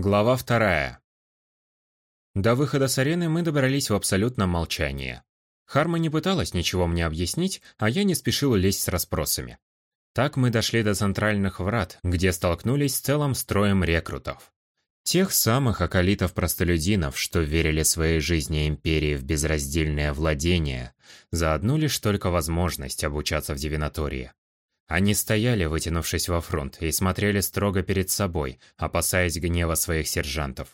Глава вторая. До выхода с арены мы добрались в абсолютном молчании. Харма не пыталась ничего мне объяснить, а я не спешил лезть с расспросами. Так мы дошли до центральных врат, где столкнулись с целым строем рекрутов. Тех самых околитов-простолюдинов, что верили своей жизни империи в безраздельное владение, за одну лишь только возможность обучаться в дивинатории. Они стояли, вытянувшись во фронт, и смотрели строго перед собой, опасаясь гнева своих сержантов.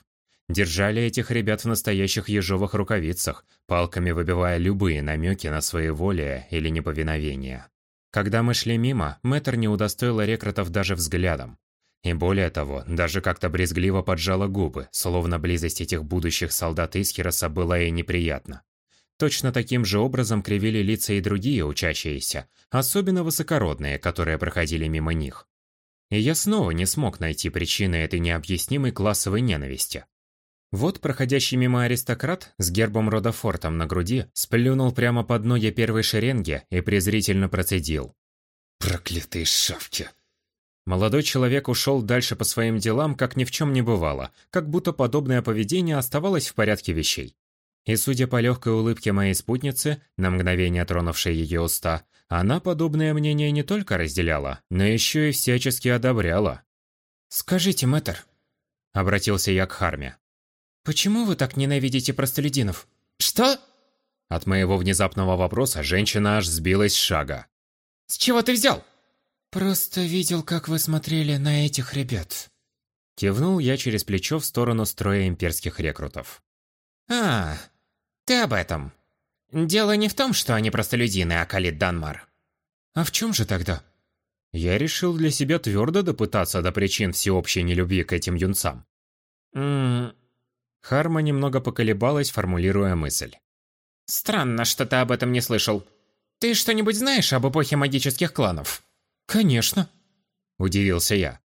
Держали этих ребят в настоящих ежовых рукавицах, палками выбивая любые намеки на своеволие или неповиновение. Когда мы шли мимо, мэтр не удостоил рекрутов даже взглядом. И более того, даже как-то брезгливо поджала губы, словно близость этих будущих солдат Исхироса была ей неприятна. Точно таким же образом кривили лица и другие учащиеся, особенно высокородные, которые проходили мимо них. И я снова не смог найти причины этой необъяснимой классовой ненависти. Вот проходящий мимо аристократ с гербом рода Фортом на груди сплюнул прямо под ноги первой шеренги и презрительно процедил. «Проклятые шавки!» Молодой человек ушел дальше по своим делам, как ни в чем не бывало, как будто подобное поведение оставалось в порядке вещей. И судя по легкой улыбке моей спутницы, на мгновение тронувшей ее уста, она подобное мнение не только разделяла, но еще и всячески одобряла. «Скажите, мэтр», — обратился я к Харме, «почему вы так ненавидите простолюдинов?» «Что?» От моего внезапного вопроса женщина аж сбилась с шага. «С чего ты взял?» «Просто видел, как вы смотрели на этих ребят». Кивнул я через плечо в сторону строя имперских рекрутов. «А, ты об этом. Дело не в том, что они простолюдины, а Калит Данмар. А в чем же тогда? Я решил для себя твердо допытаться до причин всеобщей нелюбви к этим юнцам. Ммм... Харма немного поколебалась, формулируя мысль. Странно, что ты об этом не слышал. Ты что-нибудь знаешь об эпохе магических кланов? Конечно. Удивился я.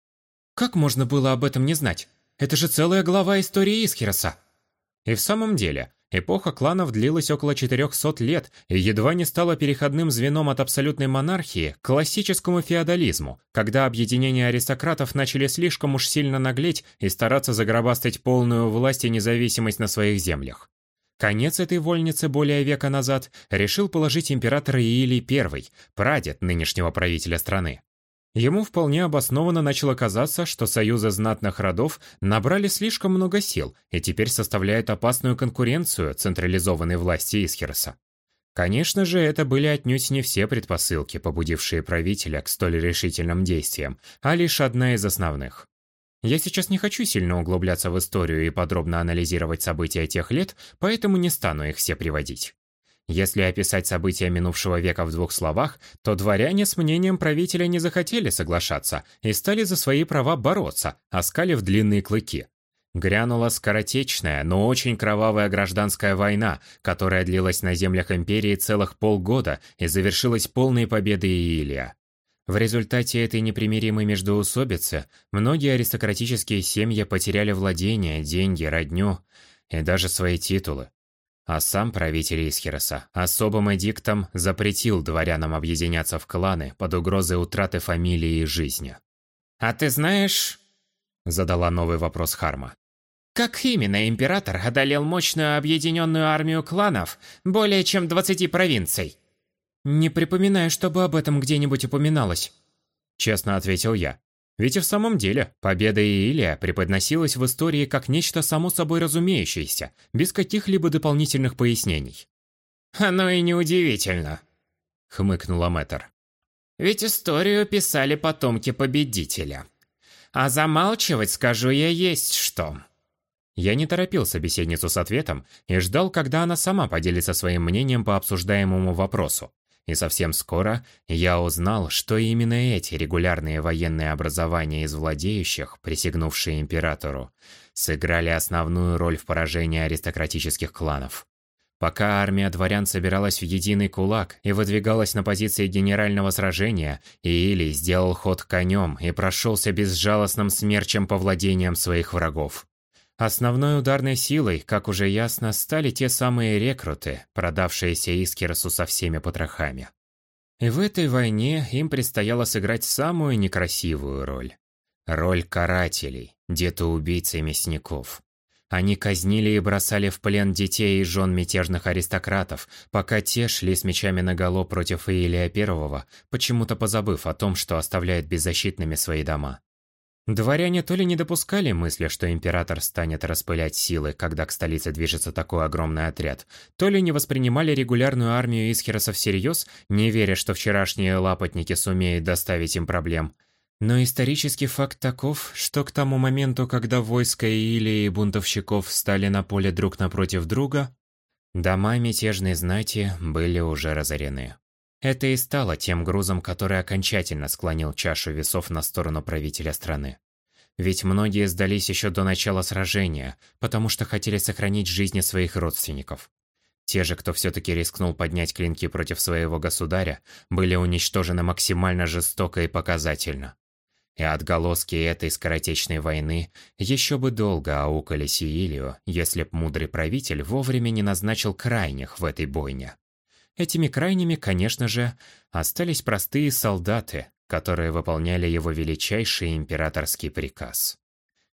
Как можно было об этом не знать? Это же целая глава истории Исхироса. И в самом деле, эпоха кланов длилась около 400 лет и едва не стала переходным звеном от абсолютной монархии к классическому феодализму, когда объединения аристократов начали слишком уж сильно наглеть и стараться загробастать полную власть и независимость на своих землях. Конец этой вольницы более века назад решил положить император Иилий I, прадед нынешнего правителя страны. Ему вполне обоснованно начало казаться, что союзы знатных родов набрали слишком много сил и теперь составляют опасную конкуренцию централизованной власти Исхерса. Конечно же, это были отнюдь не все предпосылки, побудившие правителя к столь решительным действиям, а лишь одна из основных. Я сейчас не хочу сильно углубляться в историю и подробно анализировать события тех лет, поэтому не стану их все приводить. Если описать события минувшего века в двух словах, то дворяне с мнением правителя не захотели соглашаться и стали за свои права бороться, оскалив длинные клыки. Грянула скоротечная, но очень кровавая гражданская война, которая длилась на землях империи целых полгода и завершилась полной победой Иилия. В результате этой непримиримой междоусобицы многие аристократические семьи потеряли владения, деньги, родню и даже свои титулы. А сам правитель Исхироса особым эдиктом запретил дворянам объединяться в кланы под угрозой утраты фамилии и жизни. «А ты знаешь...» – задала новый вопрос Харма. «Как именно император одолел мощную объединенную армию кланов более чем 20 провинций?» «Не припоминаю, чтобы об этом где-нибудь упоминалось», – честно ответил я. Ведь и в самом деле, победа Иилия преподносилась в истории как нечто само собой разумеющееся, без каких-либо дополнительных пояснений. «Оно и неудивительно», — хмыкнула Мэтр. «Ведь историю писали потомки победителя. А замалчивать, скажу я, есть что». Я не торопил собеседницу с ответом и ждал, когда она сама поделится своим мнением по обсуждаемому вопросу. И совсем скоро я узнал, что именно эти регулярные военные образования из владеющих, присягнувшие императору, сыграли основную роль в поражении аристократических кланов. Пока армия дворян собиралась в единый кулак и выдвигалась на позиции генерального сражения, Иилий сделал ход конем и прошелся безжалостным смерчем по владениям своих врагов. Основной ударной силой, как уже ясно, стали те самые рекруты, продавшиеся Искеросу со всеми потрохами. И в этой войне им предстояло сыграть самую некрасивую роль. Роль карателей, детоубийц и мясников. Они казнили и бросали в плен детей и жен мятежных аристократов, пока те шли с мечами наголо против Иилия Первого, почему-то позабыв о том, что оставляет беззащитными свои дома. Дворяне то ли не допускали мысли, что император станет распылять силы, когда к столице движется такой огромный отряд, то ли не воспринимали регулярную армию Исхероса всерьез, не веря, что вчерашние лапотники сумеют доставить им проблем. Но исторический факт таков, что к тому моменту, когда войска Иилии и бунтовщиков встали на поле друг напротив друга, дома мятежной знати были уже разорены. Это и стало тем грузом, который окончательно склонил чашу весов на сторону правителя страны. Ведь многие сдались еще до начала сражения, потому что хотели сохранить жизни своих родственников. Те же, кто все-таки рискнул поднять клинки против своего государя, были уничтожены максимально жестоко и показательно. И отголоски этой скоротечной войны еще бы долго аукали Сиилию, если б мудрый правитель вовремя не назначил крайних в этой бойне. Этими крайними, конечно же, остались простые солдаты, которые выполняли его величайший императорский приказ.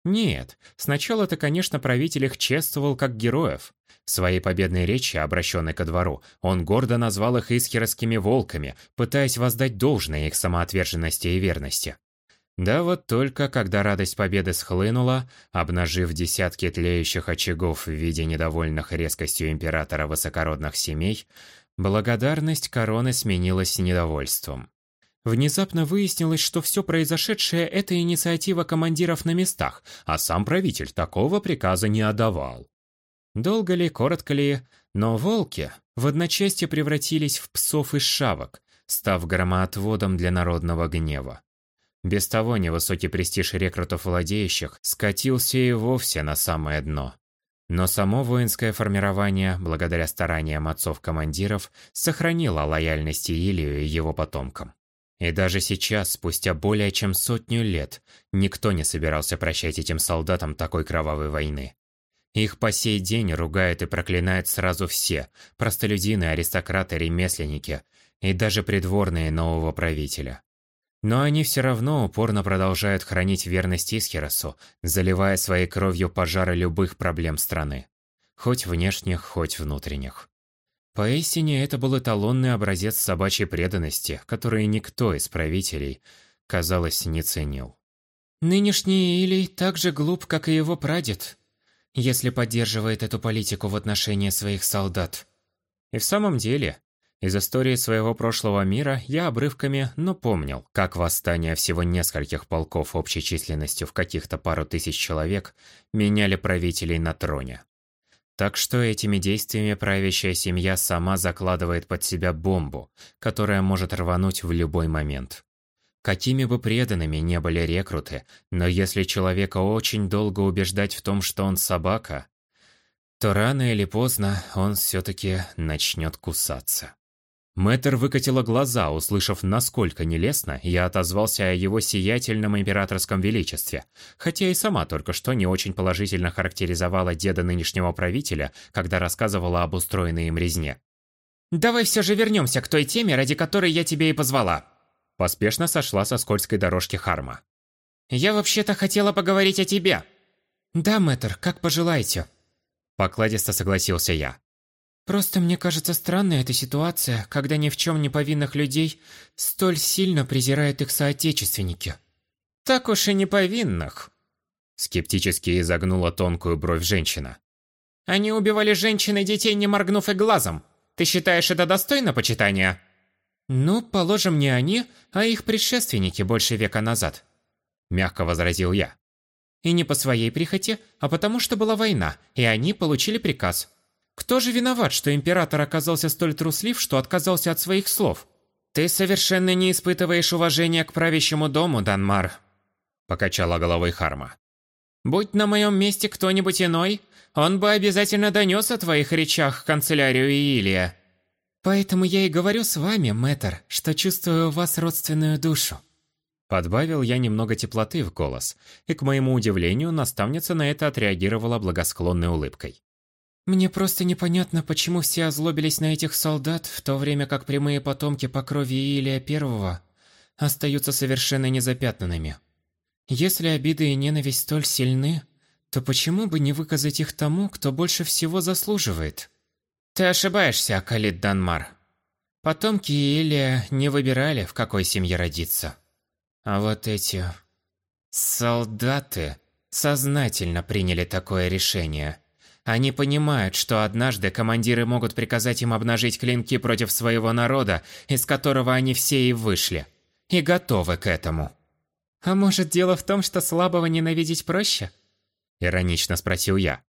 Нет, сначала-то, конечно, правитель их чествовал как героев. В своей победной речи, обращенной ко двору, он гордо назвал их искерскими волками, пытаясь воздать должное их самоотверженности и верности. Да вот только когда радость победы схлынула, обнажив десятки тлеющих очагов в виде недовольных резкостью императора высокородных семей, Благодарность короны сменилась недовольством. Внезапно выяснилось, что все произошедшее – это инициатива командиров на местах, а сам правитель такого приказа не отдавал. Долго ли, коротко ли, но волки в одночасье превратились в псов и шавок, став громоотводом для народного гнева. Без того невысокий престиж рекрутов владеющих скатился и вовсе на самое дно. Но само воинское формирование, благодаря стараниям отцов-командиров, сохранило лояльность Илию и его потомкам. И даже сейчас, спустя более чем сотню лет, никто не собирался прощать этим солдатам такой кровавой войны. Их по сей день ругают и проклинают сразу все – простолюдины, аристократы, ремесленники и даже придворные нового правителя. Но они все равно упорно продолжают хранить верность Исхеросу, заливая своей кровью пожары любых проблем страны. Хоть внешних, хоть внутренних. Поистине это был эталонный образец собачьей преданности, который никто из правителей, казалось, не ценил. Нынешний Илий так же глуп, как и его прадед, если поддерживает эту политику в отношении своих солдат. И в самом деле, из истории своего прошлого мира я обрывками, но помнил, как восстание всего нескольких полков общей численностью в каких-то пару тысяч человек меняли правителей на троне. Так что этими действиями правящая семья сама закладывает под себя бомбу, которая может рвануть в любой момент. Какими бы преданными не были рекруты, но если человека очень долго убеждать в том, что он собака, то рано или поздно он все-таки начнет кусаться. Мэтр выкатила глаза, услышав, насколько нелестно я отозвался о его сиятельном императорском величестве, хотя и сама только что не очень положительно характеризовала деда нынешнего правителя, когда рассказывала об устроенной им резне. «Давай все же вернемся к той теме, ради которой я тебя и позвала». Поспешно сошла со скользкой дорожки Харма. «Я вообще-то хотела поговорить о тебе». «Да, мэтр, как пожелаете». Покладисто согласился я. Просто мне кажется странной эта ситуация, когда ни в чем не повинных людей столь сильно презирают их соотечественники. Так уж и не повинных. Скептически изогнула тонкую бровь женщина. Они убивали женщин и детей, не моргнув и глазом. Ты считаешь это достойно почитания? Ну, положим, не они, а их предшественники больше века назад. Мягко возразил я. И не по своей прихоти, а потому что была война, и они получили приказ – кто же виноват, что император оказался столь труслив, что отказался от своих слов? Ты совершенно не испытываешь уважения к правящему дому, Данмар. Покачала головой Харма. Будь на моем месте кто-нибудь иной, он бы обязательно донес о твоих речах канцелярию Иилия. Поэтому я и говорю с вами, мэтр, что чувствую у вас родственную душу. Подбавил я немного теплоты в голос, и, к моему удивлению, наставница на это отреагировала благосклонной улыбкой. Мне просто непонятно, почему все озлобились на этих солдат, в то время как прямые потомки по крови Илия Первого остаются совершенно незапятнанными. Если обиды и ненависть столь сильны, то почему бы не выказать их тому, кто больше всего заслуживает? Ты ошибаешься, Акалит Данмар. Потомки Илия не выбирали, в какой семье родиться. А вот эти... солдаты сознательно приняли такое решение. Они понимают, что однажды командиры могут приказать им обнажить клинки против своего народа, из которого они все и вышли. И готовы к этому. «А может, дело в том, что слабого ненавидеть проще?» Иронично спросил я.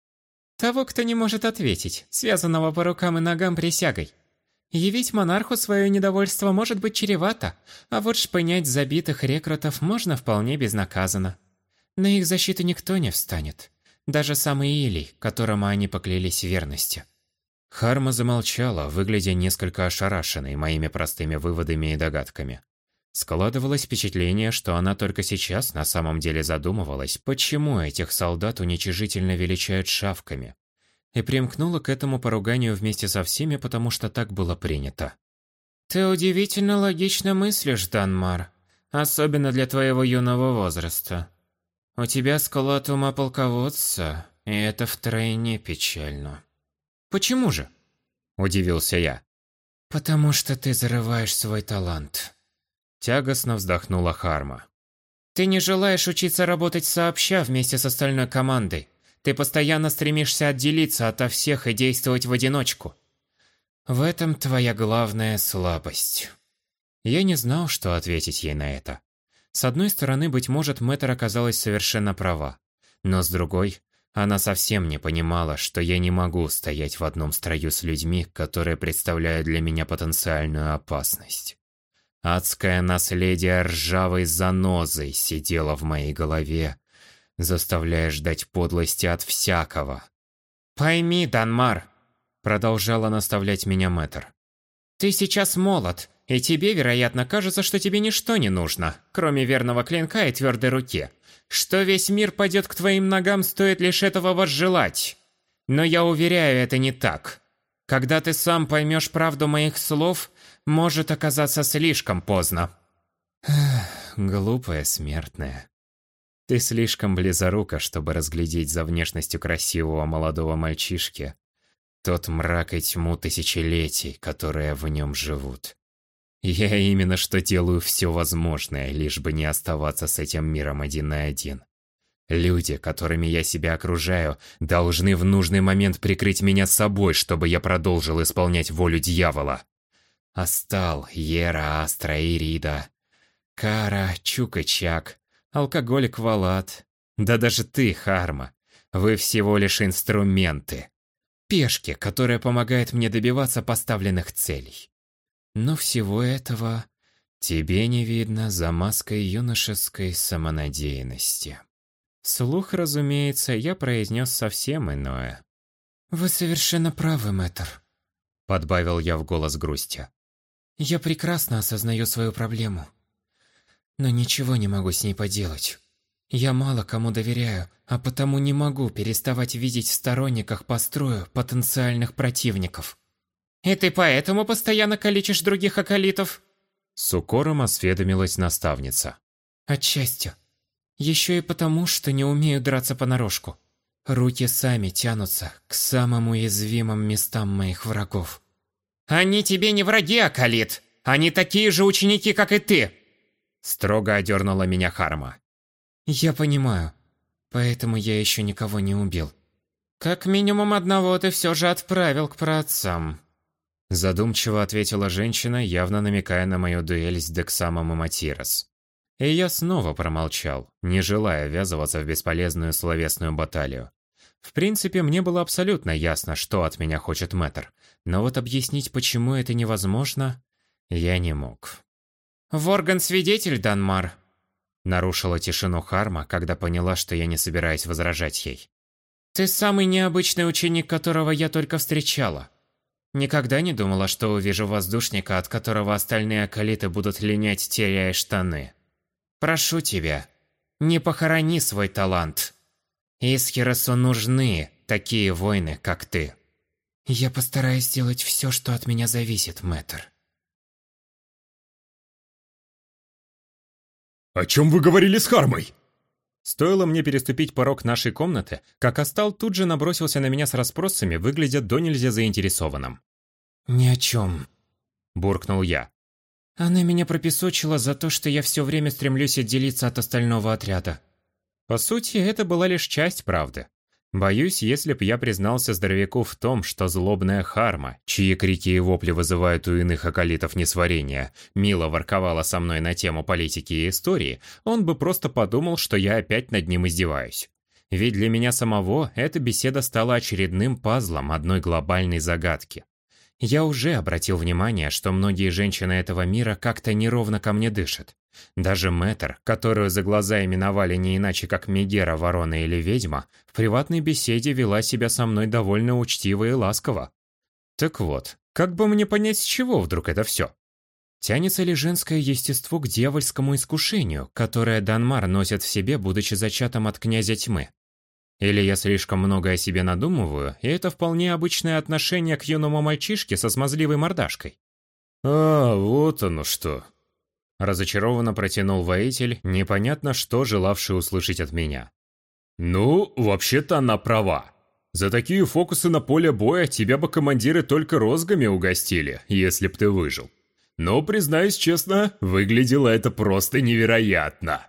«Того, кто не может ответить, связанного по рукам и ногам присягой. Явить монарху свое недовольство может быть чревато, а вот шпынять забитых рекрутов можно вполне безнаказанно. На их защиту никто не встанет. Даже самый Илий, которому они поклялись верности». Харма замолчала, выглядя несколько ошарашенной моими простыми выводами и догадками. Складывалось впечатление, что она только сейчас на самом деле задумывалась, почему этих солдат уничижительно величают шавками. И примкнула к этому поруганию вместе со всеми, потому что так было принято. «Ты удивительно логично мыслишь, Данмар. Особенно для твоего юного возраста. У тебя склад ума полководца, и это втройне печально». «Почему же?» – удивился я. «Потому что ты зарываешь свой талант». Тягостно вздохнула Харма. «Ты не желаешь учиться работать сообща вместе с остальной командой. Ты постоянно стремишься отделиться ото всех и действовать в одиночку. В этом твоя главная слабость». Я не знал, что ответить ей на это. С одной стороны, быть может, Мэтр оказалась совершенно права. Но с другой, она совсем не понимала, что я не могу стоять в одном строю с людьми, которые представляют для меня потенциальную опасность. Адское наследие ржавой занозой сидело в моей голове, заставляя ждать подлости от всякого. «Пойми, Данмар», — продолжала наставлять меня мэтр. «Ты сейчас молод, и тебе, вероятно, кажется, что тебе ничто не нужно, кроме верного клинка и твердой руки, что весь мир пойдет к твоим ногам, стоит лишь этого возжелать. Но я уверяю, это не так. Когда ты сам поймешь правду моих слов, может оказаться слишком поздно. глупая смертная. Ты слишком близорука, чтобы разглядеть за внешностью красивого молодого мальчишки тот мрак и тьму тысячелетий, которые в нем живут. Я именно что делаю все возможное, лишь бы не оставаться с этим миром один на один. Люди, которыми я себя окружаю, должны в нужный момент прикрыть меня собой, чтобы я продолжил исполнять волю дьявола. Астал, Ера, Астра, Ирида, Кара, Чук и Чак, алкоголик Валат. Да даже ты, Харма. Вы всего лишь инструменты. Пешки, которые помогают мне добиваться поставленных целей. Но всего этого тебе не видно за маской юношеской самонадеянности. Слух, разумеется, я произнес совсем иное. «Вы совершенно правы, мэтр», — подбавил я в голос грусти. Я прекрасно осознаю свою проблему. Но ничего не могу с ней поделать. Я мало кому доверяю, а потому не могу переставать видеть в сторонниках по строю потенциальных противников. «И ты поэтому постоянно калечишь других околитов?» С укором осведомилась наставница. «Отчасти. Еще и потому, что не умею драться понарошку. Руки сами тянутся к самым уязвимым местам моих врагов. «Они тебе не враги, Акалит! Они такие же ученики, как и ты!» Строго одернула меня Харма. «Я понимаю. Поэтому я еще никого не убил. Как минимум одного ты все же отправил к праотцам». Задумчиво ответила женщина, явно намекая на мою дуэль с Дексамом и Матирос. И я снова промолчал, не желая ввязываться в бесполезную словесную баталию. В принципе, мне было абсолютно ясно, что от меня хочет Мэтр, но вот объяснить, почему это невозможно, я не мог. «Ворган-свидетель, Данмар!» Нарушила тишину Харма, когда поняла, что я не собираюсь возражать ей. «Ты самый необычный ученик, которого я только встречала. Никогда не думала, что увижу воздушника, от которого остальные акалиты будут линять, теряя штаны. Прошу тебя, не похорони свой талант. Исхеросу нужны такие воины, как ты». Я постараюсь сделать все, что от меня зависит, мэтр. О чем вы говорили с Хармой? Стоило мне переступить порог нашей комнаты, как Астал тут же набросился на меня с расспросами, выглядя до нельзя заинтересованным. «Ни о чем», – буркнул я. «Она меня пропесочила за то, что я все время стремлюсь отделиться от остального отряда». По сути, это была лишь часть правды. Боюсь, если б я признался здоровяку в том, что злобная Харма, чьи крики и вопли вызывают у иных околитов несварения, мило ворковала со мной на тему политики и истории, он бы просто подумал, что я опять над ним издеваюсь. Ведь для меня самого эта беседа стала очередным пазлом одной глобальной загадки. Я уже обратил внимание, что многие женщины этого мира как-то неровно ко мне дышат. Даже Мэтр, которую за глаза именовали не иначе как Мегера, Ворона или Ведьма, в приватной беседе вела себя со мной довольно учтиво и ласково. Так вот, как бы мне понять, с чего вдруг это все? Тянется ли женское естество к дьявольскому искушению, которое Данмар носит в себе, будучи зачатым от князя тьмы? Или я слишком много о себе надумываю, и это вполне обычное отношение к юному мальчишке со смазливой мордашкой? «А, вот оно что!» Разочарованно протянул воитель, непонятно что желавший услышать от меня. «Ну, вообще-то она права. За такие фокусы на поле боя тебя бы командиры только розгами угостили, если б ты выжил. Но, признаюсь честно, выглядело это просто невероятно».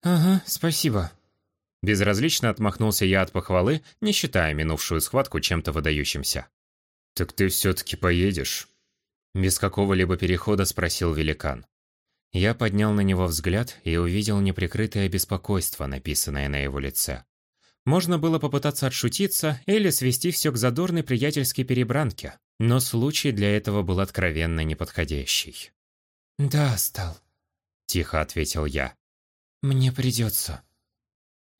«Ага, спасибо», Безразлично отмахнулся я от похвалы, не считая минувшую схватку чем-то выдающимся. «Так ты все-таки поедешь?» Без какого-либо перехода спросил великан. Я поднял на него взгляд и увидел неприкрытое беспокойство, написанное на его лице. Можно было попытаться отшутиться или свести все к задорной приятельской перебранке, но случай для этого был откровенно неподходящий. «Да, стал», – тихо ответил я. «Мне придется».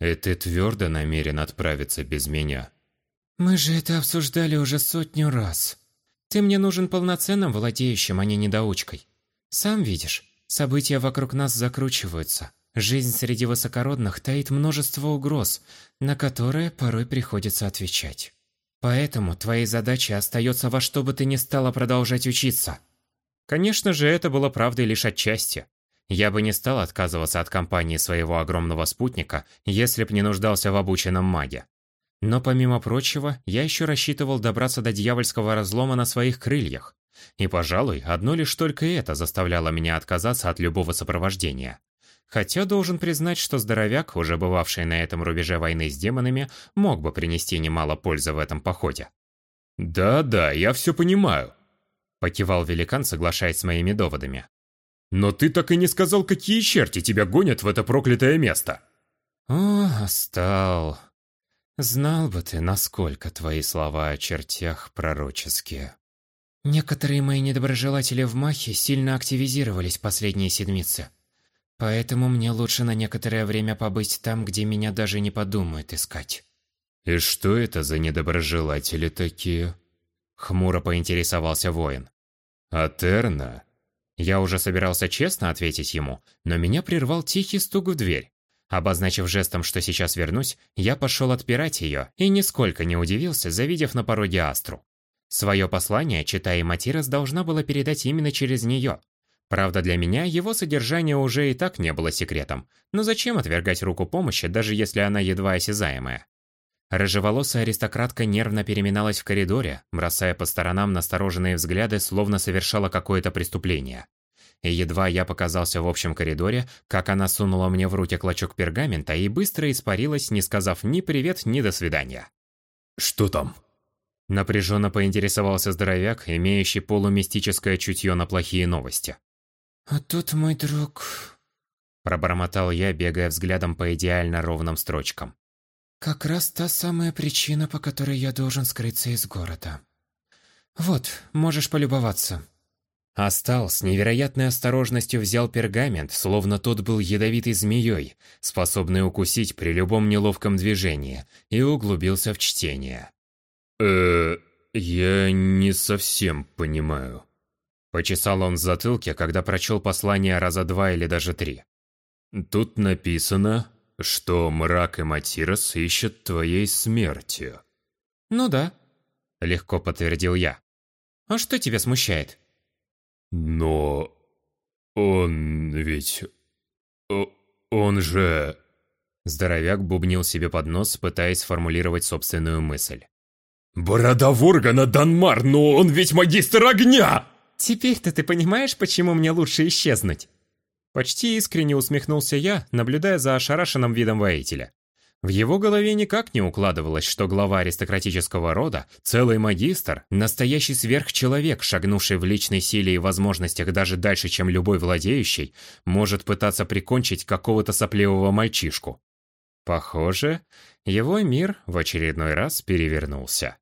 И ты твердо намерен отправиться без меня? Мы же это обсуждали уже сотню раз. Ты мне нужен полноценным владеющим, а не недоучкой. Сам видишь, события вокруг нас закручиваются. Жизнь среди высокородных таит множество угроз, на которые порой приходится отвечать. Поэтому твоей задачей остается во что бы ты ни стала продолжать учиться. Конечно же, это было правдой лишь отчасти. Я бы не стал отказываться от компании своего огромного спутника, если б не нуждался в обученном маге. Но помимо прочего, я еще рассчитывал добраться до дьявольского разлома на своих крыльях. И, пожалуй, одно лишь только это заставляло меня отказаться от любого сопровождения. Хотя должен признать, что здоровяк, уже бывавший на этом рубеже войны с демонами, мог бы принести немало пользы в этом походе. «Да-да, я все понимаю», – покивал великан, соглашаясь с моими доводами. Но ты так и не сказал, какие черти тебя гонят в это проклятое место. О, стал. Знал бы ты, насколько твои слова о чертях пророческие. Некоторые мои недоброжелатели в Махе сильно активизировались последние седмицы. Поэтому мне лучше на некоторое время побыть там, где меня даже не подумают искать. И что это за недоброжелатели такие? Хмуро поинтересовался воин. Атерна? Я уже собирался честно ответить ему, но меня прервал тихий стук в дверь. Обозначив жестом, что сейчас вернусь, я пошел отпирать ее и нисколько не удивился, завидев на пороге Астру. Свое послание, читая Матирос, должна была передать именно через нее. Правда, для меня его содержание уже и так не было секретом, но зачем отвергать руку помощи, даже если она едва осязаемая? Рыжеволосая аристократка нервно переминалась в коридоре, бросая по сторонам настороженные взгляды, словно совершала какое-то преступление. И едва я показался в общем коридоре, как она сунула мне в руки клочок пергамента и быстро испарилась, не сказав ни привет, ни до свидания. «Что там?» Напряженно поинтересовался здоровяк, имеющий полумистическое чутье на плохие новости. «А тут мой друг...» Пробормотал я, бегая взглядом по идеально ровным строчкам. Как раз та самая причина, по которой я должен скрыться из города. Вот, можешь полюбоваться. Астал с невероятной осторожностью взял пергамент, словно тот был ядовитой змеей, способной укусить при любом неловком движении, и углубился в чтение. э я не совсем понимаю». Почесал он в затылке, когда прочел послание раза два или даже три. «Тут написано, что мрак и Матирос ищут твоей смерти. Ну да, легко подтвердил я. А что тебя смущает? Но он ведь... Он же... Здоровяк бубнил себе под нос, пытаясь сформулировать собственную мысль. «Борода Воргана Данмар, но он ведь магистр огня!» «Теперь-то ты понимаешь, почему мне лучше исчезнуть?» Почти искренне усмехнулся я, наблюдая за ошарашенным видом воителя. В его голове никак не укладывалось, что глава аристократического рода, целый магистр, настоящий сверхчеловек, шагнувший в личной силе и возможностях даже дальше, чем любой владеющий, может пытаться прикончить какого-то сопливого мальчишку. Похоже, его мир в очередной раз перевернулся.